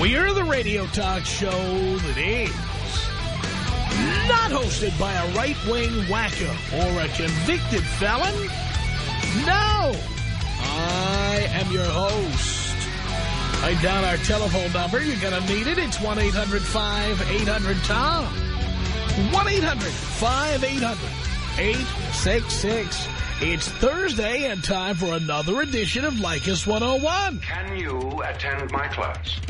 We're the radio talk show that is not hosted by a right-wing wacko or a convicted felon. No! I am your host. Write down our telephone number. You're going to need it. It's 1-800-5800-TOM. 1-800-5800-866. It's Thursday and time for another edition of Leykis 101. Can you attend my class?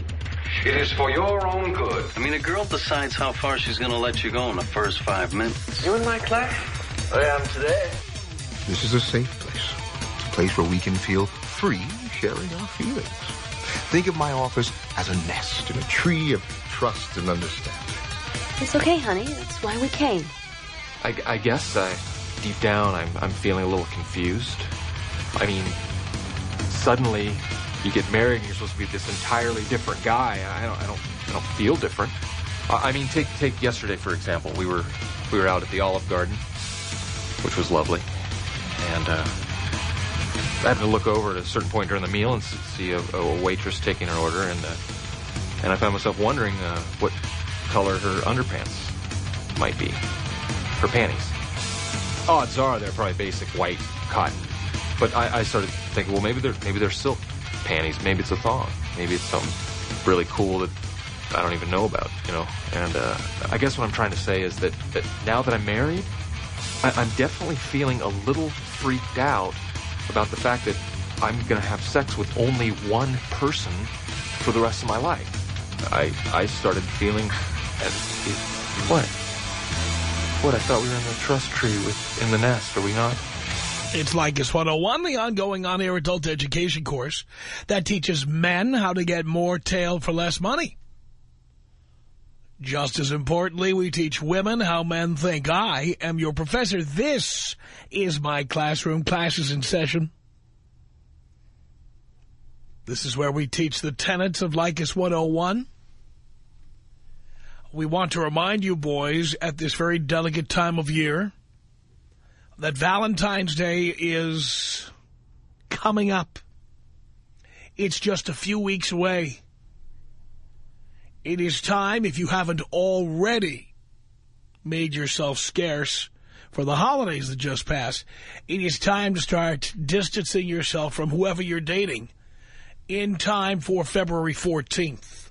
It is for your own good. I mean, a girl decides how far she's going to let you go in the first five minutes. You in my class? I am today. This is a safe place. It's a place where we can feel free sharing our feelings. Think of my office as a nest in a tree of trust and understanding. It's okay, honey. That's why we came. I, I guess I, deep down, I'm, I'm feeling a little confused. I mean, suddenly you get married and you're supposed to be this entirely different guy. I don't, I don't, I don't feel different. I, mean, take take yesterday for example. We were we were out at the Olive Garden, which was lovely, and uh, I had to look over at a certain point during the meal and see a, a waitress taking her order, and uh, and I found myself wondering uh, what color her underpants might be, her panties. Odds are they're probably basic white cotton, but I, I started thinking, well, maybe they're maybe they're silk panties, maybe it's a thong, maybe it's something really cool that I don't even know about, you know. And uh, I guess what I'm trying to say is that, that now that I'm married, I, I'm definitely feeling a little freaked out about the fact that I'm going to have sex with only one person for the rest of my life. I I started feeling as if, what? What? I thought we were in the trust tree with in the nest. Are we not? It's Leykis 101, the ongoing on-air adult education course that teaches men how to get more tail for less money. Just as importantly, we teach women how men think. I am your professor. This is my classroom. Classes in session. This is where we teach the tenets of Leykis 101. We want to remind you boys at this very delicate time of year that Valentine's Day is coming up. It's just a few weeks away. It is time, if you haven't already made yourself scarce for the holidays that just passed, it is time to start distancing yourself from whoever you're dating in time for February 14th.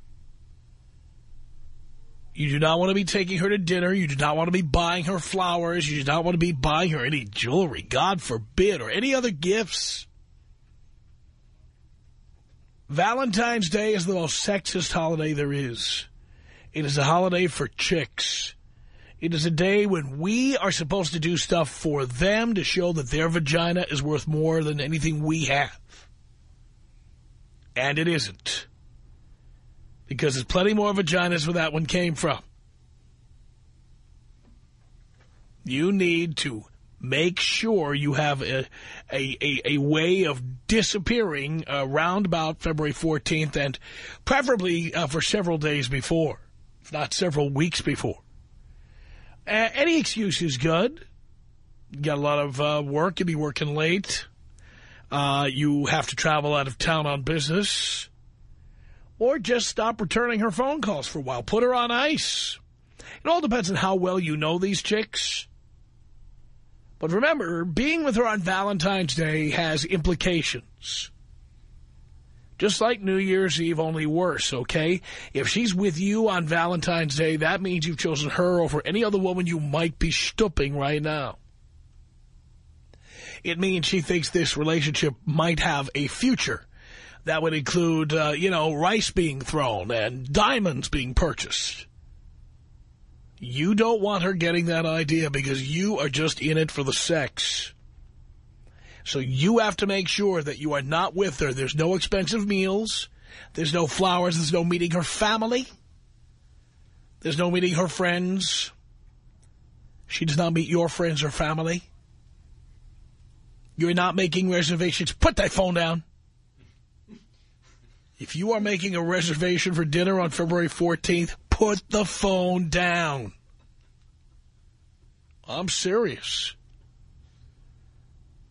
You do not want to be taking her to dinner. You do not want to be buying her flowers. You do not want to be buying her any jewelry, God forbid, or any other gifts. Valentine's Day is the most sexist holiday there is. It is a holiday for chicks. It is a day when we are supposed to do stuff for them to show that their vagina is worth more than anything we have. And it isn't. Because there's plenty more vaginas where that one came from. You need to make sure you have a, a, a, a way of disappearing around about February 14th and preferably uh, for several days before, if not several weeks before. Uh, any excuse is good. You got a lot of uh, work. You'll be working late. Uh, you have to travel out of town on business. Or just stop returning her phone calls for a while. Put her on ice. It all depends on how well you know these chicks. But remember, being with her on Valentine's Day has implications. Just like New Year's Eve, only worse, okay? If she's with you on Valentine's Day, that means you've chosen her over any other woman you might be stooping right now. It means she thinks this relationship might have a future. That would include, uh, you know, rice being thrown and diamonds being purchased. You don't want her getting that idea because you are just in it for the sex. So you have to make sure that you are not with her. There's no expensive meals. There's no flowers. There's no meeting her family. There's no meeting her friends. She does not meet your friends or family. You're not making reservations. Put that phone down. If you are making a reservation for dinner on February 14th, put the phone down. I'm serious.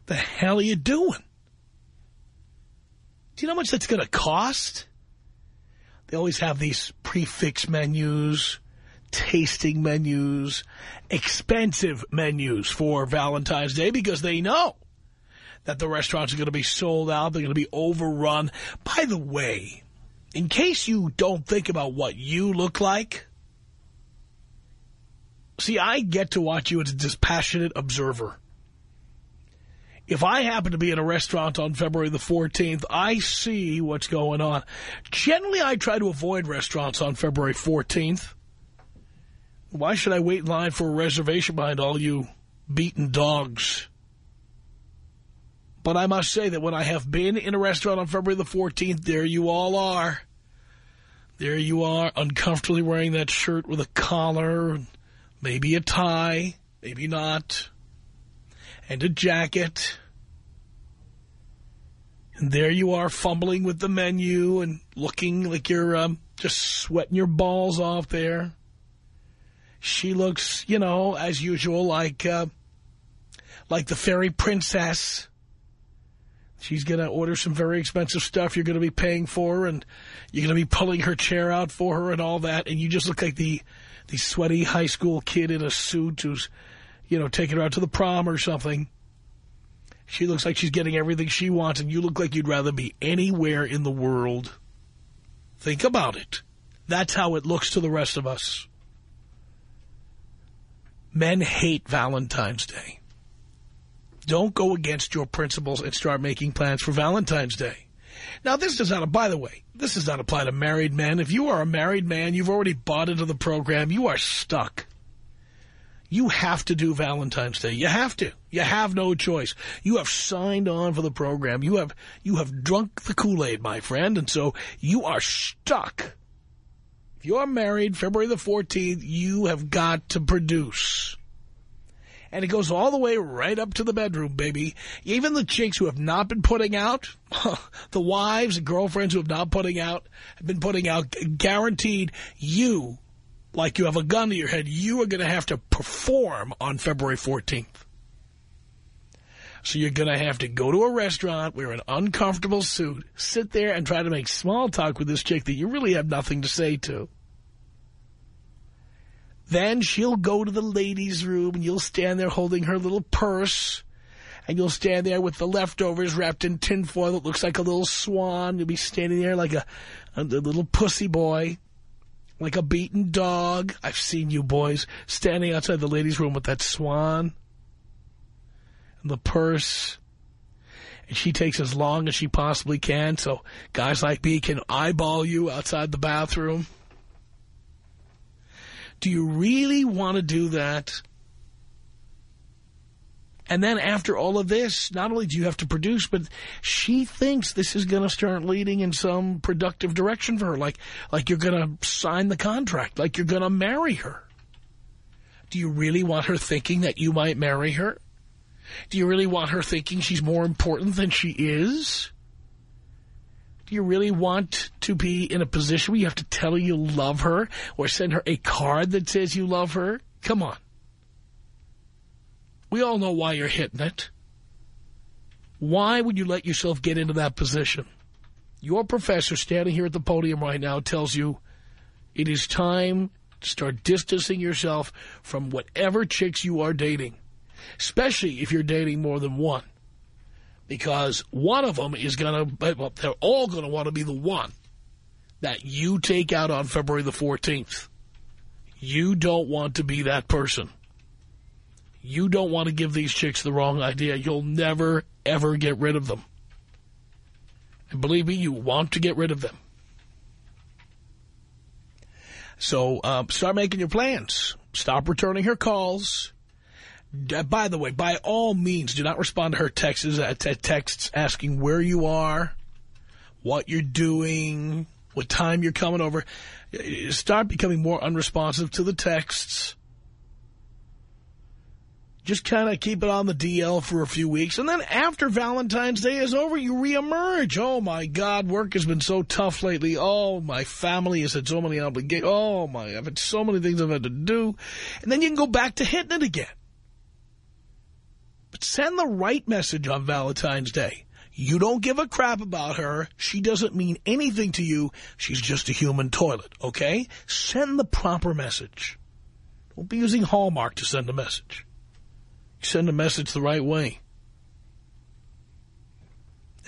The hell are you doing? Do you know how much that's going to cost? They always have these prefix menus, tasting menus, expensive menus for Valentine's Day because they know that the restaurants are going to be sold out. They're going to be overrun. By the way, in case you don't think about what you look like, see, I get to watch you as a dispassionate observer. If I happen to be in a restaurant on February the 14th, I see what's going on. Generally, I try to avoid restaurants on February 14th. Why should I wait in line for a reservation behind all you beaten dogs? But I must say that when I have been in a restaurant on February the 14th, there you all are. There you are, uncomfortably wearing that shirt with a collar, maybe a tie, maybe not, and a jacket. And there you are fumbling with the menu and looking like you're um, just sweating your balls off there. She looks, you know, as usual, like uh, like the fairy princess She's going to order some very expensive stuff you're going to be paying for, and you're going to be pulling her chair out for her and all that, and you just look like the, the sweaty high school kid in a suit who's, you know, taking her out to the prom or something. She looks like she's getting everything she wants, and you look like you'd rather be anywhere in the world. Think about it. That's how it looks to the rest of us. Men hate Valentine's Day. Don't go against your principles and start making plans for Valentine's Day. Now, this does not, by the way, this does not apply to married men. If you are a married man, you've already bought into the program, you are stuck. You have to do Valentine's Day. You have to. You have no choice. You have signed on for the program. You have you have drunk the Kool-Aid, my friend, and so you are stuck. If you're married February the 14th, you have got to produce. And it goes all the way right up to the bedroom, baby. Even the chicks who have not been putting out, the wives and girlfriends who have not putting out, have been putting out, guaranteed you, like you have a gun to your head, you are going to have to perform on February 14th. So you're going to have to go to a restaurant, wear an uncomfortable suit, sit there and try to make small talk with this chick that you really have nothing to say to. Then she'll go to the ladies' room and you'll stand there holding her little purse. And you'll stand there with the leftovers wrapped in tinfoil that looks like a little swan. You'll be standing there like a, a, little pussy boy, like a beaten dog. I've seen you boys standing outside the ladies' room with that swan and the purse. And she takes as long as she possibly can so guys like me can eyeball you outside the bathroom. Do you really want to do that? And then after all of this, not only do you have to produce, but she thinks this is going to start leading in some productive direction for her. Like, like you're going to sign the contract, like you're going to marry her. Do you really want her thinking that you might marry her? Do you really want her thinking she's more important than she is? Do you really want to be in a position where you have to tell her you love her or send her a card that says you love her? Come on. We all know why you're hitting it. Why would you let yourself get into that position? Your professor standing here at the podium right now tells you it is time to start distancing yourself from whatever chicks you are dating, especially if you're dating more than one because one of them is going to, well, they're all going to want to be the one that you take out on February the 14th. You don't want to be that person. You don't want to give these chicks the wrong idea. You'll never, ever get rid of them. And believe me, you want to get rid of them. So uh, start making your plans. Stop returning her calls. By the way, by all means, do not respond to her texts, uh, texts asking where you are, what you're doing, what time you're coming over. Start becoming more unresponsive to the texts. Just kind of keep it on the DL for a few weeks. And then after Valentine's Day is over, you reemerge. Oh, my God, work has been so tough lately. Oh, my family has had so many obligations. Oh, my, I've had so many things I've had to do. And then you can go back to hitting it again. Send the right message on Valentine's Day. You don't give a crap about her. She doesn't mean anything to you. She's just a human toilet, okay? Send the proper message. Don't be using Hallmark to send a message. Send a message the right way.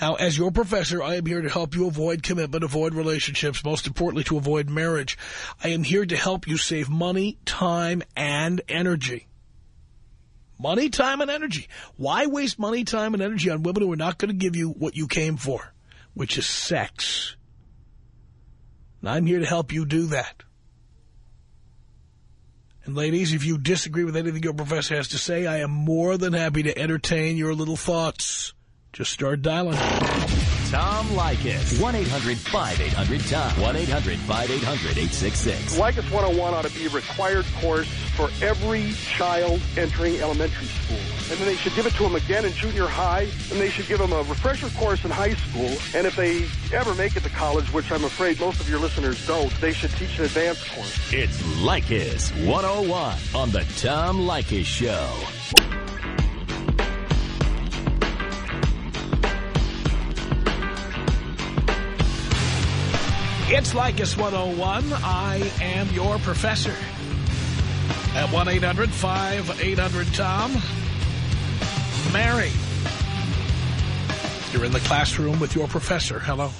Now, as your professor, I am here to help you avoid commitment, avoid relationships, most importantly, to avoid marriage. I am here to help you save money, time, and energy. Money, time, and energy. Why waste money, time, and energy on women who are not going to give you what you came for, which is sex? And I'm here to help you do that. And ladies, if you disagree with anything your professor has to say, I am more than happy to entertain your little thoughts. Just start dialing. Tom Leykis. 1-800-5800-TOM. 1-800-5800-866. Leykis 101 ought to be a required course for every child entering elementary school. And then they should give it to them again in junior high, and they should give them a refresher course in high school. And if they ever make it to college, which I'm afraid most of your listeners don't, they should teach an advanced course. It's Leykis 101 on the Tom Leykis Show. It's Leykis 101. I am your professor. At 1-800-5800-TOM. Mary. You're in the classroom with your professor. Hello.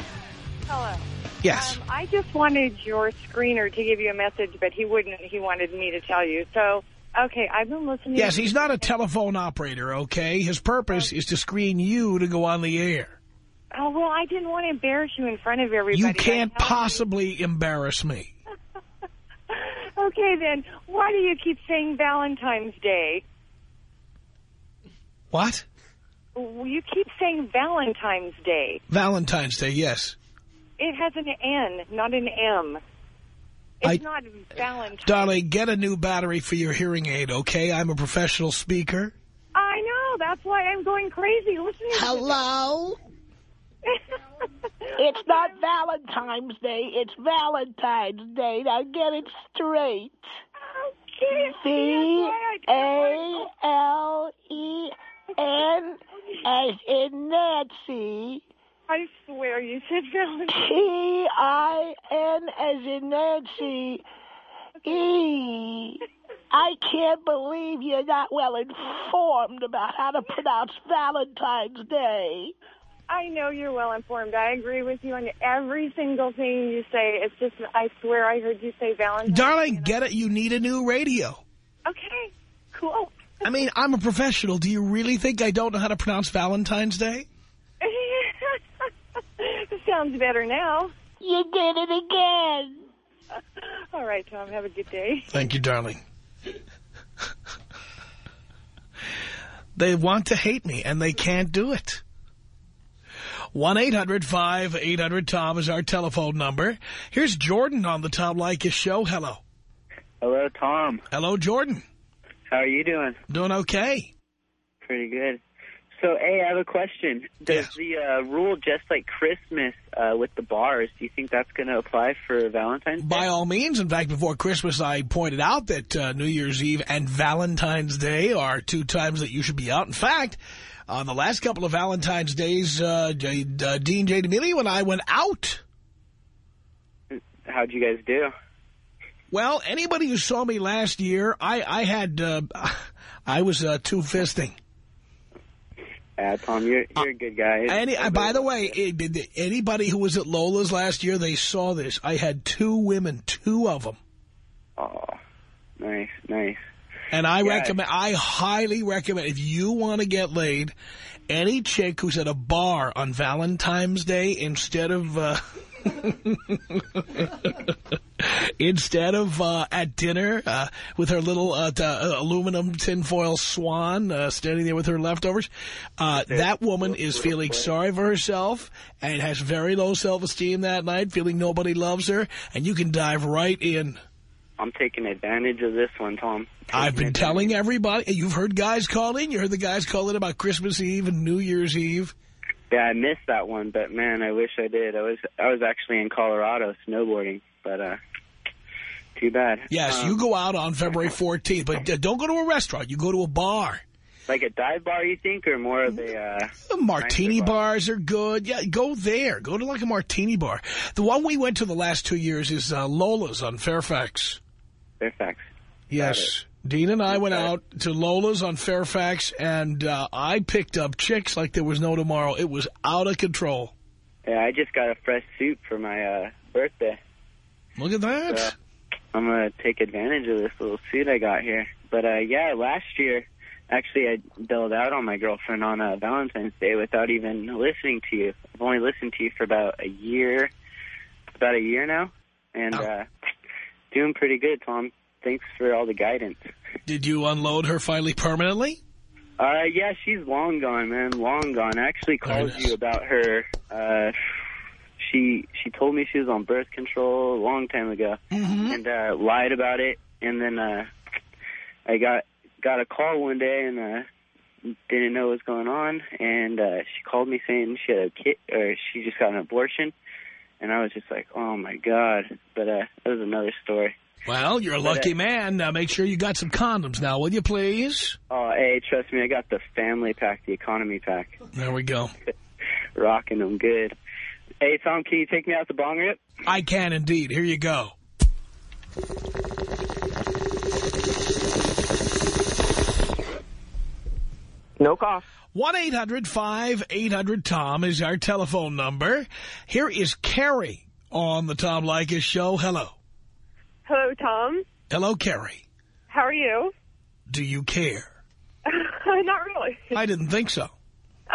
Hello. Yes. Um, I just wanted your screener to give you a message, but he wouldn't. He wanted me to tell you. So, okay, I've been listening. Yes, he's not a telephone operator, okay? His purpose is to screen you to go on the air. Oh, well, I didn't want to embarrass you in front of everybody. You can't telling possibly embarrass me. Okay, then, why do you keep saying Valentine's Day? What? You keep saying Valentine's Day. Valentine's Day, yes. It has an N, not an M. It's I- not Valentine's. Darling, get a new battery for your hearing aid, okay? I'm a professional speaker. I know. That's why I'm going crazy listening to Hello? It's not Valentine's Day. It's Valentine's Day. Now get it straight. V A L E N as in Nancy. I swear you said Valentine's. T I N as in Nancy. E. I can't believe you're not well informed about how to pronounce Valentine's Day. I know you're well informed. I agree with you on every single thing you say. It's just, I swear I heard you say Valentine's. Darling, get it. You need a new radio. Okay, cool. I mean, I'm a professional. Do you really think I don't know how to pronounce Valentine's Day? Sounds better now. You did it again. All right, Tom. Have a good day. Thank you, darling. they want to hate me, and they can't do it. 1-800-5800-TOM is our telephone number. Here's Jordan on the Tom Leykis show. Hello. Hello, Tom. Hello, Jordan. How are you doing? Doing okay. Pretty good. So, hey, I have a question. Does the uh, rule just like Christmas uh, with the bars, do you think that's going to apply for Valentine's Day? By all means. In fact, before Christmas, I pointed out that uh, New Year's Eve and Valentine's Day are two times that you should be out. In fact, on the last couple of Valentine's Days, uh, J- uh, Dean J. D'Amelio and I went out. How'd you guys do? Well, anybody who saw me last year, I, I had, uh, I was uh, two-fisting. Yeah, Tom, you're, you're a good guy. Any, uh, by the way, it- anybody who was at Lola's last year, they saw this. I had two women, two of them. Oh, nice, nice. And I recommend, I highly recommend, if you want to get laid, any chick who's at a bar on Valentine's Day instead of, uh, Instead of uh, at dinner uh, with her little uh, uh, aluminum tinfoil swan uh, standing there with her leftovers, uh, that woman is feeling sorry for herself and has very low self-esteem that night, feeling nobody loves her, and you can dive right in. I'm taking advantage of this one, Tom. I've been telling everybody. You've heard guys call in. You heard the guys call in about Christmas Eve and New Year's Eve. Yeah, I missed that one, but man, I wish I did. I was I was actually in Colorado snowboarding, but uh, too bad. Yes, Um, you go out on February 14th, but uh, don't go to a restaurant. You go to a bar. like a dive bar, you think, or more of a uh, The martini bars are good. Yeah, go there. Go to like a martini bar. The one we went to the last two years is uh, Lola's on Fairfax. Fairfax? Yes. Dean and I went out to Lola's on Fairfax, and uh, I picked up chicks like there was no tomorrow. It was out of control. Yeah, I just got a fresh suit for my uh, birthday. Look at that. So, I'm gonna take advantage of this little suit I got here. But uh, yeah, last year, actually, I bailed out on my girlfriend on uh, Valentine's Day without even listening to you. I've only listened to you for about a year, about a year now, and uh, doing pretty good, Tom. Thanks for all the guidance. Did you unload her finally permanently? Uh, yeah, she's long gone, man, long gone. I actually called you about her. Uh, she she told me she was on birth control a long time ago, and uh, lied about it. And then uh, I got got a call one day and uh, didn't know what was going on. And uh, she called me saying she had a kid, or she just got an abortion. And I was just like, oh my god. But uh, that was another story. Well, you're a But, uh, lucky man. Now make sure you got some condoms now, will you please? Oh, hey, trust me, I got the family pack, the economy pack. There we go. Rocking them good. Hey, Tom, can you take me out the bong rip? I can indeed. Here you go. No cost. 1-800-5800-TOM is our telephone number. Here is Carrie on the Tom Leykis show. Hello. Hello, Tom. Hello, Carrie. How are you? Do you care? Not really. I didn't think so.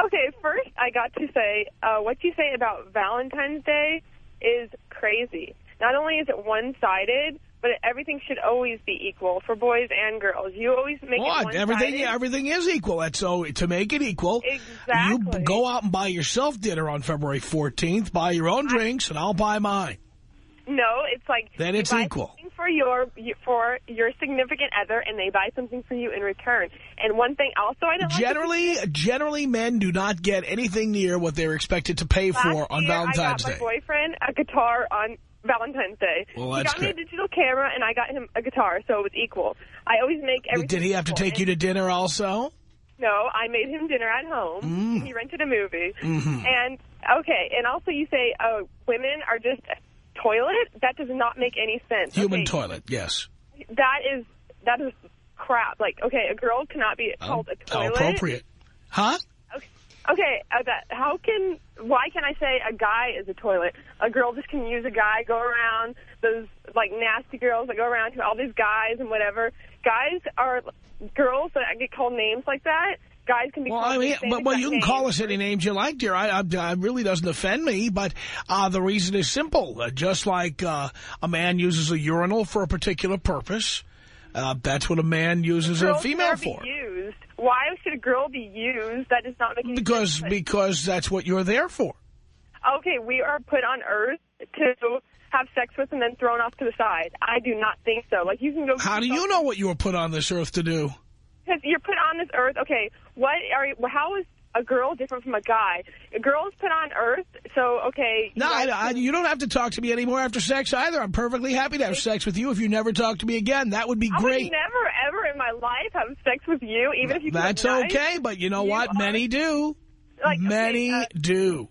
Okay, first I got to say, uh, what you say about Valentine's Day is crazy. Not only is it one-sided, but everything should always be equal for boys and girls. You always make it What? one-sided. Everything, everything is equal. That's so to make it equal. Exactly. You go out and buy yourself dinner on February 14th. Buy your own drinks, and I'll buy mine. No, it's like Then it's equal. for your for your significant other, and they buy something for you in return. And one thing also I don't Generally, generally, men do not get anything near what they're expected to pay like for on year, Valentine's I got Day. boyfriend a guitar on Valentine's Day. Well, he got me a digital camera, and I got him a guitar, so it was equal. I always make everything. Did he have to take you to dinner also? No, I made him dinner at home. Mm. He rented a movie. Mhm. And, okay, and also you say uh, women are just a toilet? That does not make any sense. Human okay, toilet, yes. That is, that is crap. Like, okay, a girl cannot be called a How toilet. appropriate. Huh? Okay, uh, how can, why can I say a guy is a toilet? A girl just can use a guy, go around, those, like, nasty girls that go around to all these guys and whatever. Guys are, girls that get called names like that, guys can be Well, I mean, but, well, you can name. call us any names you like, dear. I, I, I really doesn't offend me, but uh, the reason is simple. Uh, just like uh, a man uses a urinal for a particular purpose, uh, that's what a man uses a female for. Used. Why should a girl be used? That does not make any Because sense. because that's what you're there for. Okay, we are put on Earth to have sex with and then thrown off to the side. I do not think so. Like, you can go... How do you know what you were put on this earth to do? Because you're put on this Earth, okay, what are you, how is a girl different from a guy? A girl is put on Earth, so, okay... No, I, I, you don't have to talk to me anymore after sex either. I'm perfectly happy to have sex with you if you never talk to me again. That would be I great. would never, ever in my life have sex with you, even if you That's nice. okay, but you know You what? are- Many do. Like, okay, Many uh, do.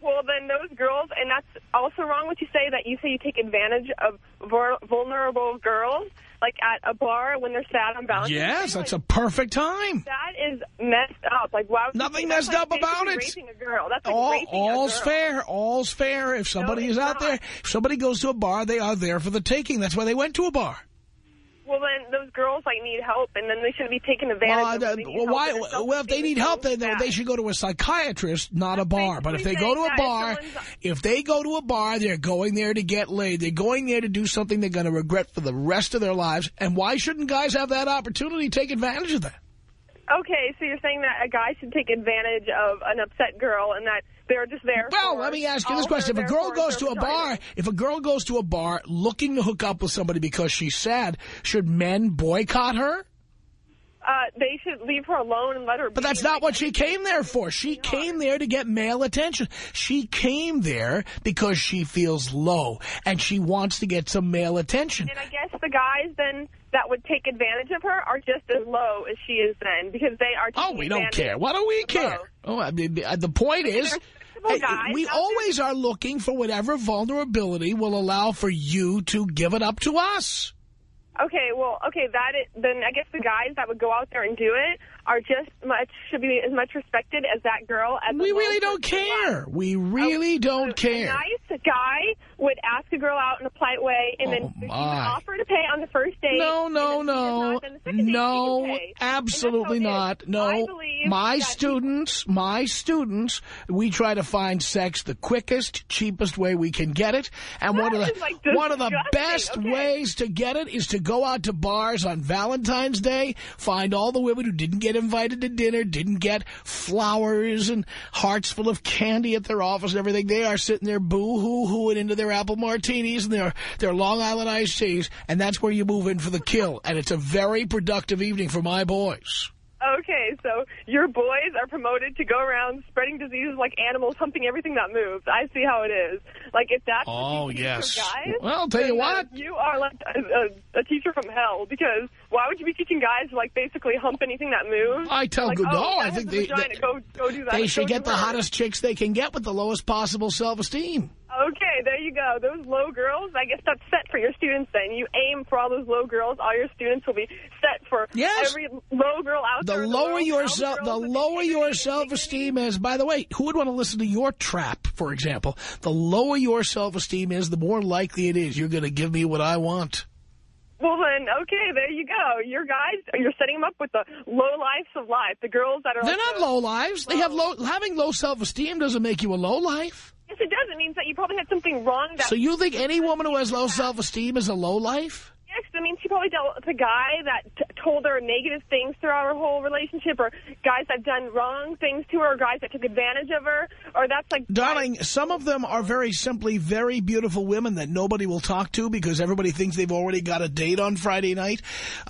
Well, then those girls, and that's also wrong what you say, that you say you take advantage of vul- vulnerable girls, like at a bar when they're sad on Valentine's Yes, Day. that's like, a perfect time. That is messed up. Like, wow. Nothing messed That's up about it. Raping a girl. That's like All, all's fair. All's fair. If somebody No, is out not. there, if somebody goes to a bar, they are there for the taking. That's why they went to a bar. Well, then those girls like need help, and then they shouldn't be taken advantage Well, of. uh, when they need well, why? Well, if they need help, then they- they should go to a psychiatrist, not a bar. But if they go to a bar, if they go to a bar, they're going there to get laid. They're going there to do something they're going to regret for the rest of their lives. And why shouldn't guys have that opportunity to take advantage of that? Okay, so you're saying that a guy should take advantage of an upset girl, and that they're just there. Well, let me ask you this question. If a girl goes to a bar, if a girl goes to a bar looking to hook up with somebody because she's sad, should men boycott her? Uh, they should leave her alone and let her. But that's not what she came there for. She came there to get male attention. She came there because she feels low and she wants to get some male attention. And I guess the guys then that would take advantage of her are just as low as she is then because they are. Oh, we don't care. Why don't we care? low. Oh, I mean, uh, the point is, hey, we always are looking for whatever vulnerability will allow for you to give it up to us. Okay, well, okay, that is, then I guess the guys that would go out there and do it are just much should be as much respected as that girl. At the We really don't care. We really don't A care. A nice guy would ask a girl out in a polite way, and then Oh, she would offer to pay on the first date. No, no, if she does no, not, then the second date she no, absolutely And that's how not. No, my that students, my students, we try to find sex the quickest, cheapest way we can get it, and one of the like, one of the best okay. ways to get it is to go out to bars on Valentine's Day, find all the women who didn't get invited to dinner, didn't get flowers and hearts full of candy at their office and everything. They are sitting there boo-hoo-hooing into their apple martinis and their, their Long Island iced teas, and that's where you move in for the kill. And it's a very productive evening for my boys. Okay, so your boys are promoted to go around spreading diseases like animals, humping everything that moves. I see how it is. Like, if that's Oh, what you teach yes. guys, Well, I'll tell you what. You are like a, a, a teacher from hell, because why would you be teaching guys to, like, basically hump anything that moves? I tell like, good- oh, no, I think they- they- go, go do that. They should get the her. hottest chicks they can get with the lowest possible self-esteem. Okay, there you go. Those low girls, I guess that's set for your students then. You aim for all those low girls. All your students will be set for Yes. every low girl out The there. lower world, your self, the lower your self-esteem is. By the way, who would want to listen to your trap, for example? The lower your self-esteem is, the more likely it is you're going to give me what I want. Well then, okay, there you go. Your guys, you're setting them up with the low lives of life. The girls that are They're like not low lives. They have low. Having low self-esteem doesn't make you a low life. Yes, it does. It means that you probably had something wrong. That So you think any woman who has low self-esteem is a low life? Yes, I mean she probably dealt with a guy that told her negative things throughout her whole relationship, or guys that have done wrong things to her, or guys that took advantage of her, or that's like. Darling, some of them are very simply very beautiful women that nobody will talk to because everybody thinks they've already got a date on Friday night.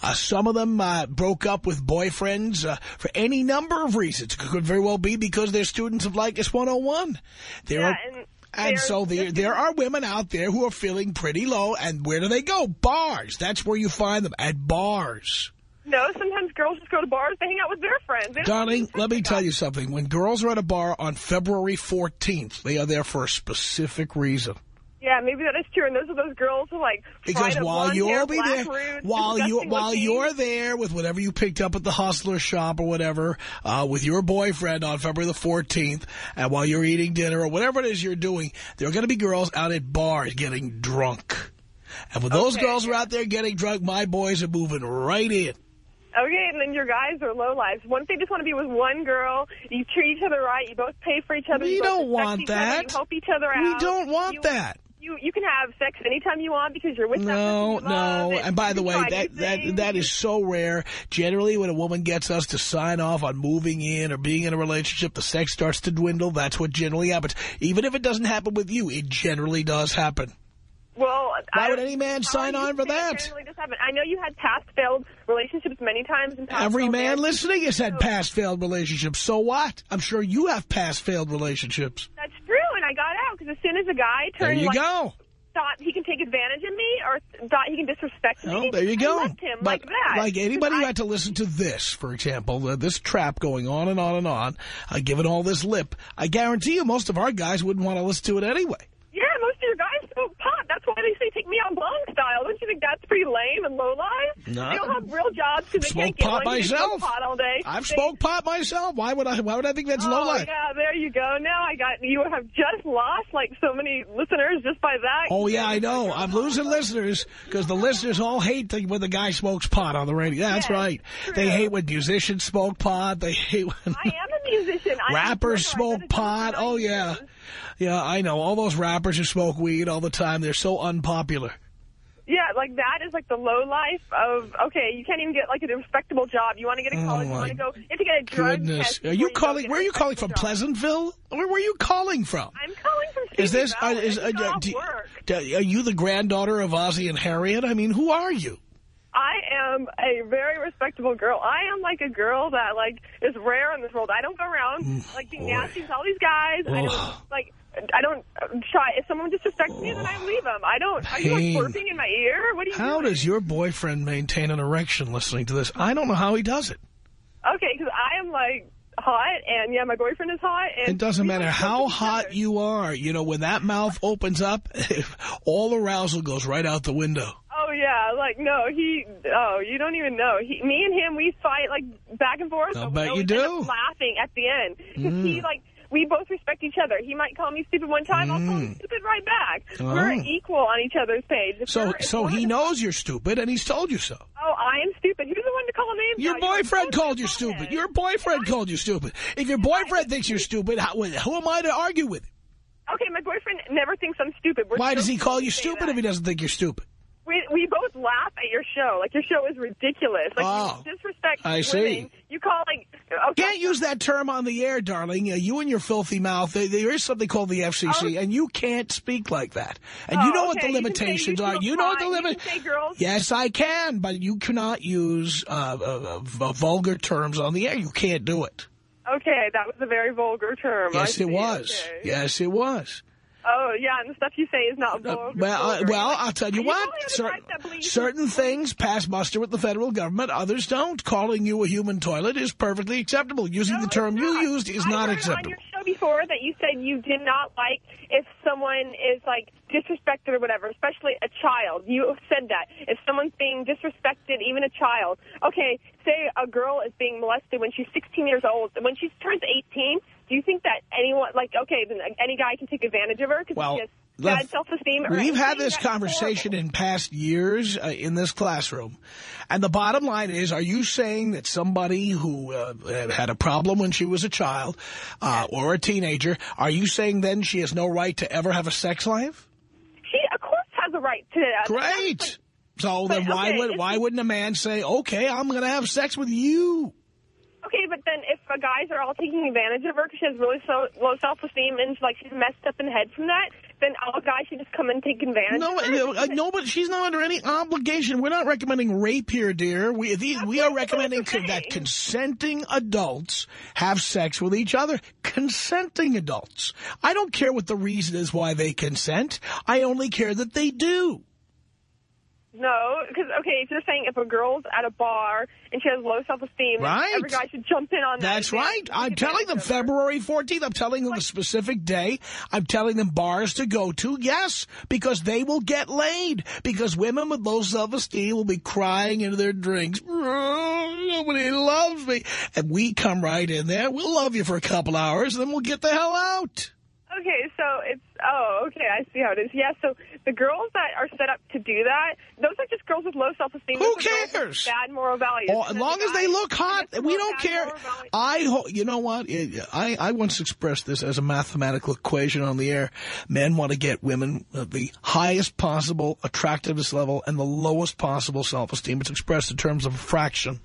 Uh, some of them uh, broke up with boyfriends uh, for any number of reasons. It could very well be because they're students of Leykis 101. There Yeah, are, and and so there, there are women out there who are feeling pretty low. And where do they go? Bars. That's where you find them, at bars. No, sometimes girls just go to bars. They hang out with their friends. Darling, let me tell you something. When girls are at a bar on February 14th, they are there for a specific reason. Yeah, maybe that is true. And those are those girls who like Because while you'll be there, roots, while you while looking. you're there with whatever you picked up at the hustler shop or whatever, uh, with your boyfriend on February the 14th, and while you're eating dinner or whatever it is you're doing, there are going to be girls out at bars getting drunk. And when those Okay. girls are out there getting drunk, my boys are moving right in. Okay, and then your guys are low lives. Once they just want to be with one girl, you treat each other right, you both pay for each other. We you don't want each other, that. you help each other out. We don't want You- that. You you can have sex anytime you want because you're with that No, no. And by the way, that, that, that is so rare. Generally, when a woman gets us to sign off on moving in or being in a relationship, the sex starts to dwindle. That's what generally happens. Even if it doesn't happen with you, it generally does happen. Well, Why I would any man sign on for that? I know you had past failed relationships many times. Every man listening has had past failed relationships. So what? I'm sure you have past failed relationships. That's true, and I got out because as soon as a guy There turned you like, go. thought he can take advantage of me or thought he can disrespect me, Oh, there you go. I left him but like that. like anybody who I- had to listen to this, for example, uh, this trap going on and on and on, uh, giving all this lip, I guarantee you most of our guys wouldn't want to listen to it anyway. Yeah, most of your guys smoke pot. That's why they say take me out bong style. Don't you think that's pretty lame and low life? No. They don't have real jobs because they can't get pot one. They smoke myself. pot all day. I've They- smoked pot myself. Why would I? Why would I? Why would I think that's oh, low life? yeah, there you go. Now I got you have just lost like so many listeners just by that. Oh, yeah, I know. I'm losing listeners because the listeners all hate the, when the guy smokes pot on the radio. That's Yes, right. They hate when musicians smoke pot. They hate when I am a musician. Rappers smoke pot. Oh, yeah. Yeah, I know. All those rappers who smoke weed all the time, they're so unpopular. Yeah, like that is like the low life of, okay, you can't even get like a respectable job. You want to get a college, you Oh, my want to go, you have to get a drug Goodness. test. Are you calling, get where are you calling from, job. Pleasantville? Where were you calling from? I'm calling from Is this, uh, is, uh, just got off do- work. do- are you the granddaughter of Ozzie and Harriet? I mean, who are you? I am a very respectable girl. I am like a girl that like is rare in this world. I don't go around like being nasty to all these guys. I don't like. I don't try. If someone disrespects me, then I leave them. I don't. Are you like Pain. burping in my ear? What do you How doing? does your boyfriend maintain an erection listening to this? I don't know how he does it. Okay, because I am like hot, and yeah, my boyfriend is hot. And It doesn't matter how look at each hot you are. You know, when that mouth opens up, all arousal goes right out the window. Oh yeah, like no, he. Oh, you don't even know. He, me and him, we fight like back and forth. But bet you do. laughing at the end because he Mm. like. We both respect each other. He might call me stupid one time. I'll call him mm. stupid right back. Oh. We're equal on each other's page. If So, so he knows you're stupid, and he's told you so. Oh, I am stupid. Who's the one to call a name? Your boyfriend called you stupid. Your boyfriend called you stupid. If your boyfriend thinks you're stupid, how, who am I to argue with? Okay, my boyfriend never thinks I'm stupid. We're Why does he call you stupid if he doesn't think you're stupid? We we both laugh at your show. Like your show is ridiculous. Like Oh, you disrespect I women. see. You call like. Can't use that term on the air, darling. Uh, you and your filthy mouth. There, there is something called the FCC, and you can't speak like that. And you Oh, know what okay. the You say limitations you are. You know what the. You limit. Yes, I can, but you cannot use uh, uh, uh, vulgar terms on the air. You can't do it. Okay, that was a very vulgar term. Yes, it was. Okay. Yes, it was. Oh, yeah, and the stuff you say is not vulgar. Well, uh, well, I'll tell you You what. have the Certain, type that believes certain things pass muster with the federal government. Others don't. Calling you a human toilet is perfectly acceptable. Using the term you used is I not heard on acceptable. your show before that you said you did not like if someone is like disrespected or whatever, especially a child. You said that if someone's being disrespected, even a child. Okay, say a girl is being molested when she's 16 years old. When she turns 18, do you think that anyone, like, okay, then any guy can take advantage of her because Well, she has bad self-esteem? We've had this conversation in past years uh, in this classroom. And the bottom line is, are you saying that somebody who uh, had a problem when she was a child uh, or a teenager, are you saying then she has no right to ever have a sex life? She, of course, has a right to that. Great. So But, then why okay, would why wouldn't a man say, okay, I'm going to have sex with you? Okay, then if guys are all taking advantage of her because she has really so, low self-esteem and like she's messed up in the head from that, then all guys should just come and take advantage No, of her? uh, no, but she's not under any obligation. We're not recommending rape here, dear. We we are recommending co- that consenting adults have sex with each other. Consenting adults. I don't care what the reason is why they consent. I only care that they do. No, because, okay, if you're saying if a girl's at a bar and she has low self-esteem, Right. every guy should jump in on that. That's right. I'm telling them her. February 14th. I'm telling them a specific day. I'm telling them bars to go to. Yes, because they will get laid. Because women with low self-esteem will be crying into their drinks. "Oh, Nobody loves me. And we come right in there. We'll love you for a couple hours, and then we'll get the hell out. Okay, so it's, oh, okay, I see how it is. Yeah, so the girls that are set up to do that, those are just girls with low self-esteem. Who Those are girls with cares? Bad moral values. Oh, as long the as they look hot, we don't care. I, you know what? I, I once expressed this as a mathematical equation on the air. Men want to get women at the highest possible attractiveness level and the lowest possible self-esteem. It's expressed in terms of a fraction.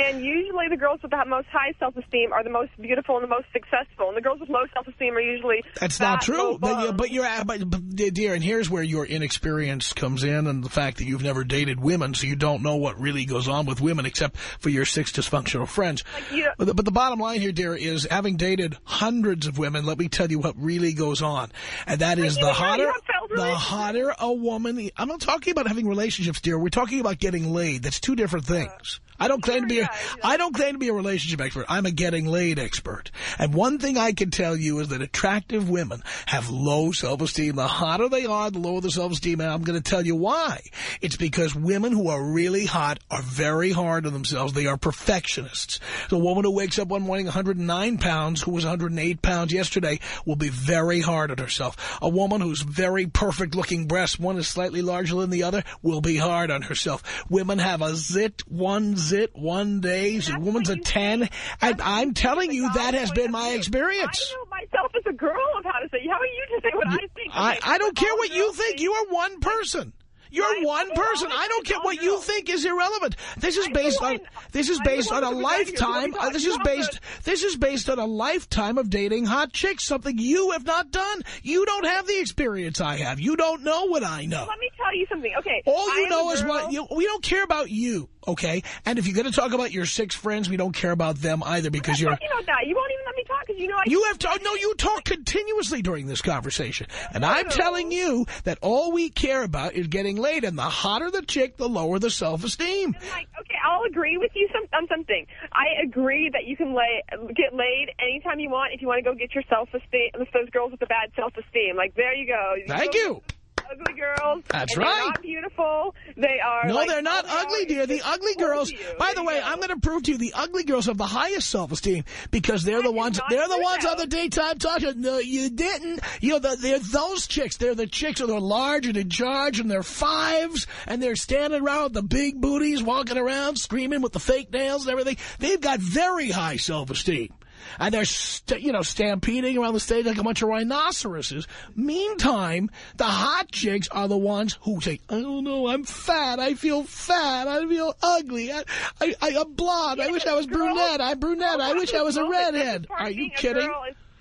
And usually the girls with the most high self-esteem are the most beautiful and the most successful. And the girls with low self-esteem are usually That's fat, not true. But, you- bum. but you're, uh, but, dear, and here's where your inexperience comes in, and the fact that you've never dated women, so you don't know what really goes on with women, except for your six dysfunctional friends. you- but, the, but the bottom line here, dear, is having dated hundreds of women, let me tell you what really goes on, and that is the hotter. You have failed The hotter a woman, I'm not talking about having relationships, dear. We're talking about getting laid. That's two different things. I don't claim to be a, I don't claim to be a relationship expert. I'm a getting laid expert. And one thing I can tell you is that attractive women have low self-esteem. The hotter they are, the lower the self-esteem. And I'm going to tell you why. It's because women who are really hot are very hard on themselves. They are perfectionists. The woman who wakes up one morning 109 pounds, who was 108 pounds yesterday, will be very hard on herself. A woman who's very perfect looking breasts, one is slightly larger than the other, will be hard on herself. Women have a zit, one zit, one day. A woman's a 10. And I'm telling you, that has been my experience. I know myself as a girl of how to say. How are you to say what I think? I, I don't care what you think. You are one person. You're one person. I don't care what you think is irrelevant. This is based on this is based on a lifetime. uh, This is based this is based on a lifetime of dating hot chicks. Something you have not done. You don't have the experience I have. You don't know what I know. Let me tell you something. Okay. All you know is what you, we don't care about you. Okay, and if you're going to talk about your six friends, we don't care about them either because you're. talking know that. You won't even me talk because you know I. You have to, no, you talk continuously during this conversation. And I'm oh. telling you that all we care about is getting laid. And the hotter the chick, the lower the self-esteem. Like, okay, I'll agree with you some, on something. I agree that you can lay, get laid anytime you want if you want to go get your self-esteem, those girls with the bad self-esteem. Like, there you go. Thank go you. Ugly girls. That's They're right. not beautiful. They are. No, like, they're not they ugly, dear. The ugly girls. By the way, go. I'm going to prove to you the ugly girls have the highest self-esteem because they're the ones. They're the ones on the daytime talk show. No, you didn't. You know, the, they're those chicks. They're the chicks who are large and in charge, and they're fives, and they're standing around with the big booties, walking around, screaming with the fake nails and everything. They've got very high self-esteem. And they're, st you know, stampeding around the stage like a bunch of rhinoceroses. Meantime, the hot chicks are the ones who say, I don't know, I'm fat, I feel fat, I feel ugly, I, I, I, am blonde, I wish I was brunette, I'm brunette, I wish I was a redhead. Are you kidding?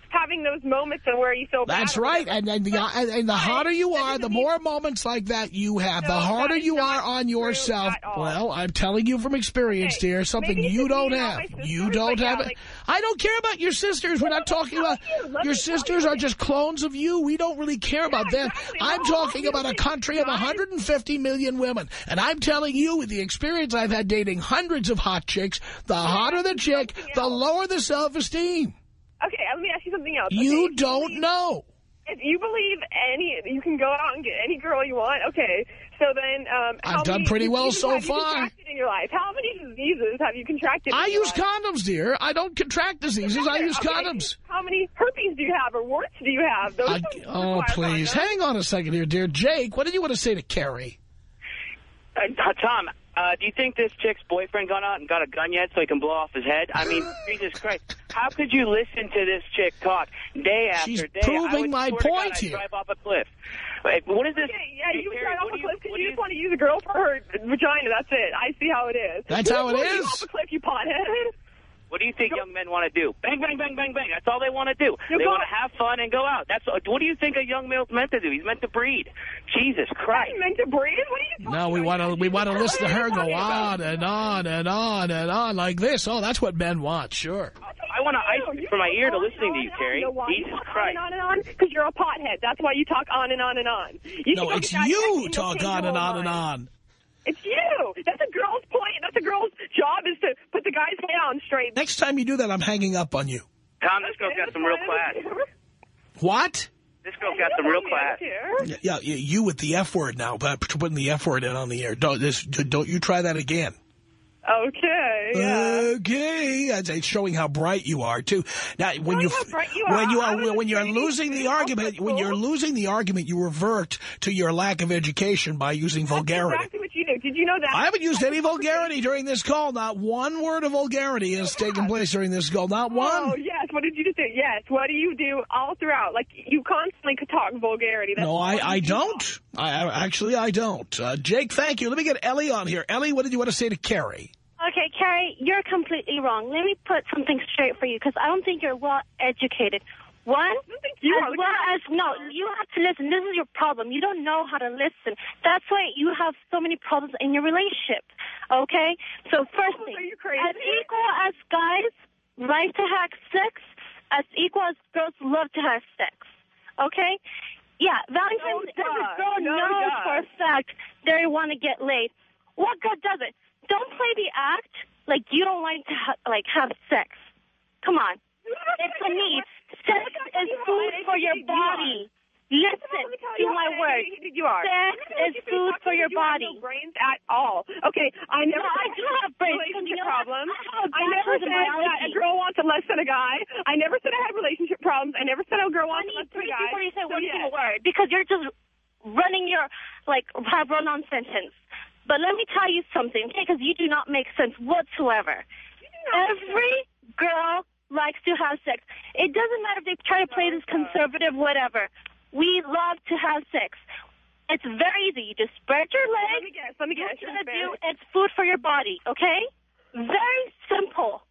Having those moments and where you feel bad. That's right, and, and, the, and, and the hotter you are, the more moments like that you have. The harder you are on yourself. Well, I'm telling you from experience, dear, something you don't have. You don't have it. I don't care about your sisters. We're not talking about your sisters are just clones of you. We don't really care about them. I'm talking about a country of 150 million women, and I'm telling you, with the experience I've had dating hundreds of hot chicks, the hotter the chick, the lower the self-esteem. Okay, let me ask you something else. You Okay, don't know. If you believe any, you can go out and get any girl you want. Okay, so then, um, how I've done many pretty well so have you far. in your life? How many diseases have you contracted? I use life? condoms, dear. I don't contract diseases. I use Okay, condoms. How many herpes do you have, or warts do you have? Those I, oh, please. condoms. Hang on a second here, dear. Jake, what did you want to say to Carrie? Uh, Tom, uh, do you think this chick's boyfriend gone out and got a gun yet so he can blow off his head? I mean, Jesus Christ. How could you listen to this chick talk day after She's day? I proving would my swear to God point I'd here. drive off a cliff. Wait, what is this? Okay, yeah, you would Terry, drive off what a do you- cliff because what you just want to use a girl for her vagina. That's it. I see how it is. That's how it Who would you is. off a cliff, you pothead. What do you think young men want to do? Bang, bang, bang, bang, bang. That's all they want to do. You they want to have fun and go out. That's what do you think a young male's meant to do? He's meant to breed. Jesus Christ. I'm meant to breed? What are you talking No, we want to we want to listen to her go on and on and on and on like this. Oh, that's what men want, sure. I want to ice for my ear to listening to you, Terry. You know why? Jesus Christ. On and on because you're a pothead. That's why you talk on and on and on. You No, it's you vaccine, you'll talk on and whole on and on. It's you. That's a girl's point. That's a girl's job is to put the guy's head on straight. Next time you do that, I'm hanging up on you. Tom, this girl's got some real class. What? This girl's got some real class. Yeah, yeah, you with the F word now, but putting the F word in on the air. Don't this, don't you try that again. Okay. Yeah. Okay, It's- it's showing how bright you are too. Now, when you how bright you when are. you are when you're losing the argument, when you're losing the argument, you revert to your lack of education by using vulgarity. Exactly what you do. Did you know that? I haven't used any vulgarity during this call. Not one word of vulgarity has taken place during this call. Not Oh, one. yes. What did you just do? Yes. What do you do all throughout? Like, you constantly talk vulgarity. That's No, I, I do. don't. I, I Actually, I don't. Uh, Jake, thank you. Let me get Ellie on here. Ellie, what did you want to say to Carrie? Okay, Carrie, you're completely wrong. Let me put something straight for you because I don't think you're well educated. One, you as well as no, you have to listen. This is your problem. You don't know how to listen. That's why you have so many problems in your relationship. Okay, so first firstly, as equal as guys like to have sex, as equal as girls love to have sex. Okay, Yeah, Valentine's No, every girl No, knows for a fact they want to get laid. What girl doesn't? Don't play the act like you don't like to ha- like have sex. Come on, it's a need. Sex is food for your body. Listen to my words. You are. Sex is food for your body. no brains at all. Okay, I never No, I do have brains, relationship problems. I I never said that a girl wants less than a guy. I never said I had relationship problems. I never said a girl wants less than a guy. before you say one single word because you're just running your like have run on sentence. But let me tell you something, okay? Because you do not make sense whatsoever. Every girl likes to have sex. It doesn't matter if they try to play this conservative, whatever. We love to have sex. It's very easy. You just spread your legs. Let me guess. Let me guess. What you're do, it's food for your body, okay? Very simple.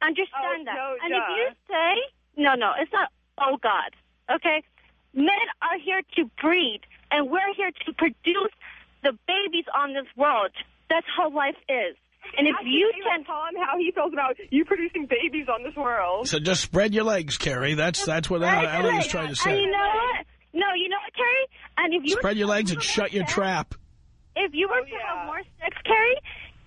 Understand Oh, that. no, and if you say, no, no, it's not, oh, God, okay? Men are here to breed, and we're here to produce the babies on this world. That's how life is. And if Ask you Caleb tell him how he feels about you producing babies on this world. So just spread your legs, Carrie. That's that's what Spread Ellie your was trying to say. And say. you know what? No, you know what, Carrie? And if you Spread your legs and shut your trap. If you were Oh, to have more sex, Carrie,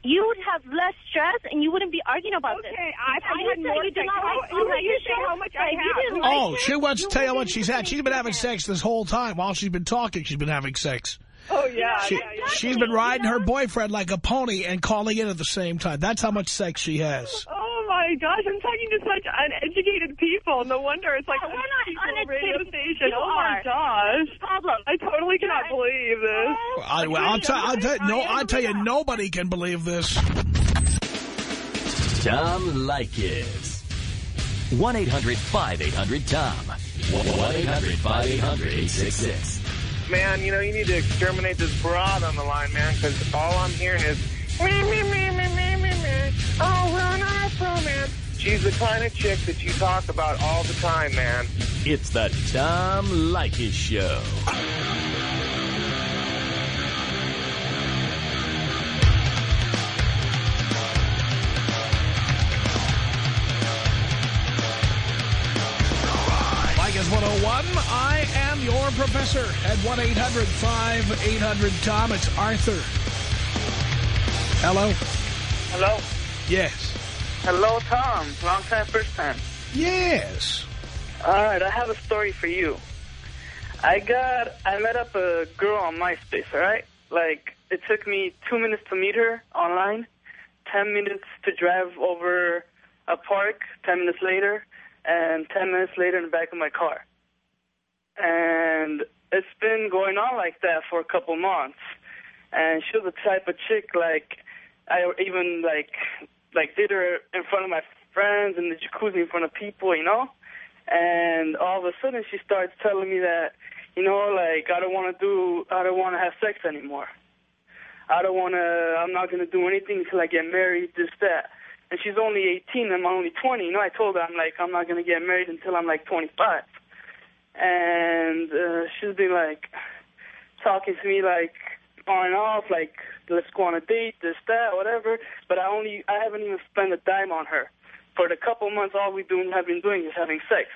you would have less stress and you wouldn't be arguing about this. Okay, I've had more said you do sex. not How- like who are you relationship, saying how much I like, you have? didn't oh, like Oh, it, she wants to tell you what wouldn't she's had. She's been having sex this whole time. While she's been talking, she's been having sex. Oh, yeah. She, yeah, yeah. she's been riding her boyfriend like a pony and calling in at the same time. That's how much sex she has. Oh, my gosh. I'm talking to such uneducated people. No wonder it's like No, we're not secret radio uneducated. station. You Oh, my gosh. Problem. I totally cannot believe this. I, well, I'll tell. I'll tell. No, I'll tell you. Nobody can believe this. Tom Leykis. 1-800-5800-TOM. 1-800-5800-866. Man, you know, you need to exterminate this broad on the line, man, because all I'm hearing is me, me, me, me, me, me, me. Oh, run after man. She's the kind of chick that you talk about all the time, man. It's the Tom Leykis Show. 101. I am your professor at 1-800-5800-TOM. It's Arthur. Hello. Hello? Yes. Hello, Tom. Long time, first time. Yes. All right, I have a story for you. I got, I met up a girl on MySpace, all right? Like, it took me two minutes to meet her online, ten minutes to drive over a park, ten minutes later, and ten minutes later in the back of my car. And it's been going on like that for a couple months. And she was the type of chick, like, I even, like, like did her in front of my friends in the jacuzzi in front of people, you know? And all of a sudden she starts telling me that, you know, like I don't want to do, I don't want to have sex anymore. I don't want to, I'm not going to do anything until I get married, this, that. And she's only 18, I'm only 20. You know, I told her, I'm like, I'm not going to get married until I'm like 25. And uh, she's been like talking to me like on and off, like let's go on a date, this, that, whatever. But I only, I haven't even spent a dime on her. For the couple months, all we've been, have been doing is having sex.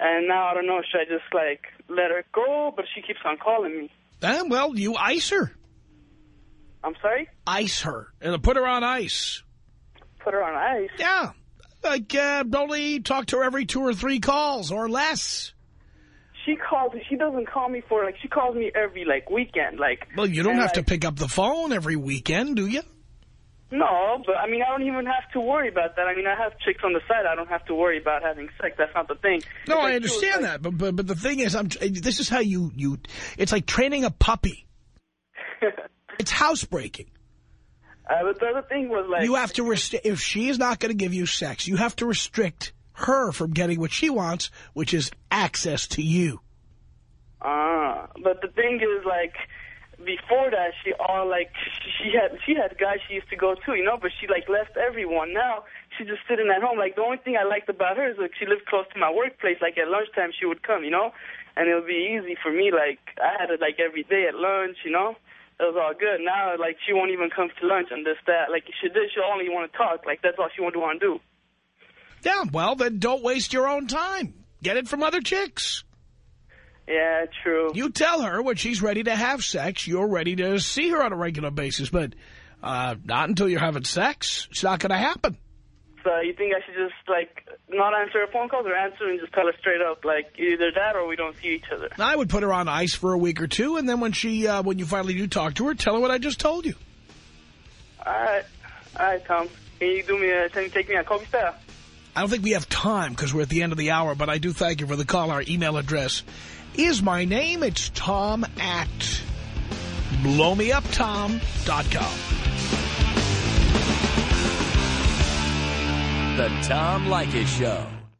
And now I don't know, should I just like let her go? But she keeps on calling me. Ah, well, you ice her. I'm sorry? Ice her. And put her on ice. Put her on ice? Yeah. Like, uh, only talk to her every two or three calls or less. She calls, me. she doesn't call me for, like, she calls me every, like, weekend, like. Well, you don't and, have to pick up the phone every weekend, do you? No, but I mean, I don't even have to worry about that. I mean, I have chicks on the side. I don't have to worry about having sex. That's not the thing. No, It's I like, understand that, but, but but the thing is, I'm this is how you you. It's like training a puppy. it's housebreaking. Uh, but the other thing was like You have to restrict if she is not going to give you sex. You have to restrict her from getting what she wants, which is access to you. Ah, but the thing is, like, before that, she all like she had she had guys she used to go to, you know, but she like left everyone. Now she's just sitting at home. Like the only thing I liked about her is like she lived close to my workplace. Like at lunchtime she would come, you know, and it would be easy for me. Like I had it like every day at lunch, you know. It was all good. Now like she won't even come to lunch and this that. Like she did, she'll only want to talk. Like that's all she want to want to do. Yeah, well then don't waste your own time. Get it from other chicks. Yeah, true. You tell her when she's ready to have sex, you're ready to see her on a regular basis, but uh, not until you're having sex. It's not going to happen. So you think I should just, like, not answer her phone calls or answer and just tell her straight up, like, either that or we don't see each other? I would put her on ice for a week or two, and then when she, uh, when you finally do talk to her, tell her what I just told you. All right. All right, Tom. Can you do me a, can you take me on Kobe style? I don't think we have time because we're at the end of the hour, but I do thank you for the call. Our email address is my name. It's Tom at blowmeuptom.com. The Tom Leykis Show.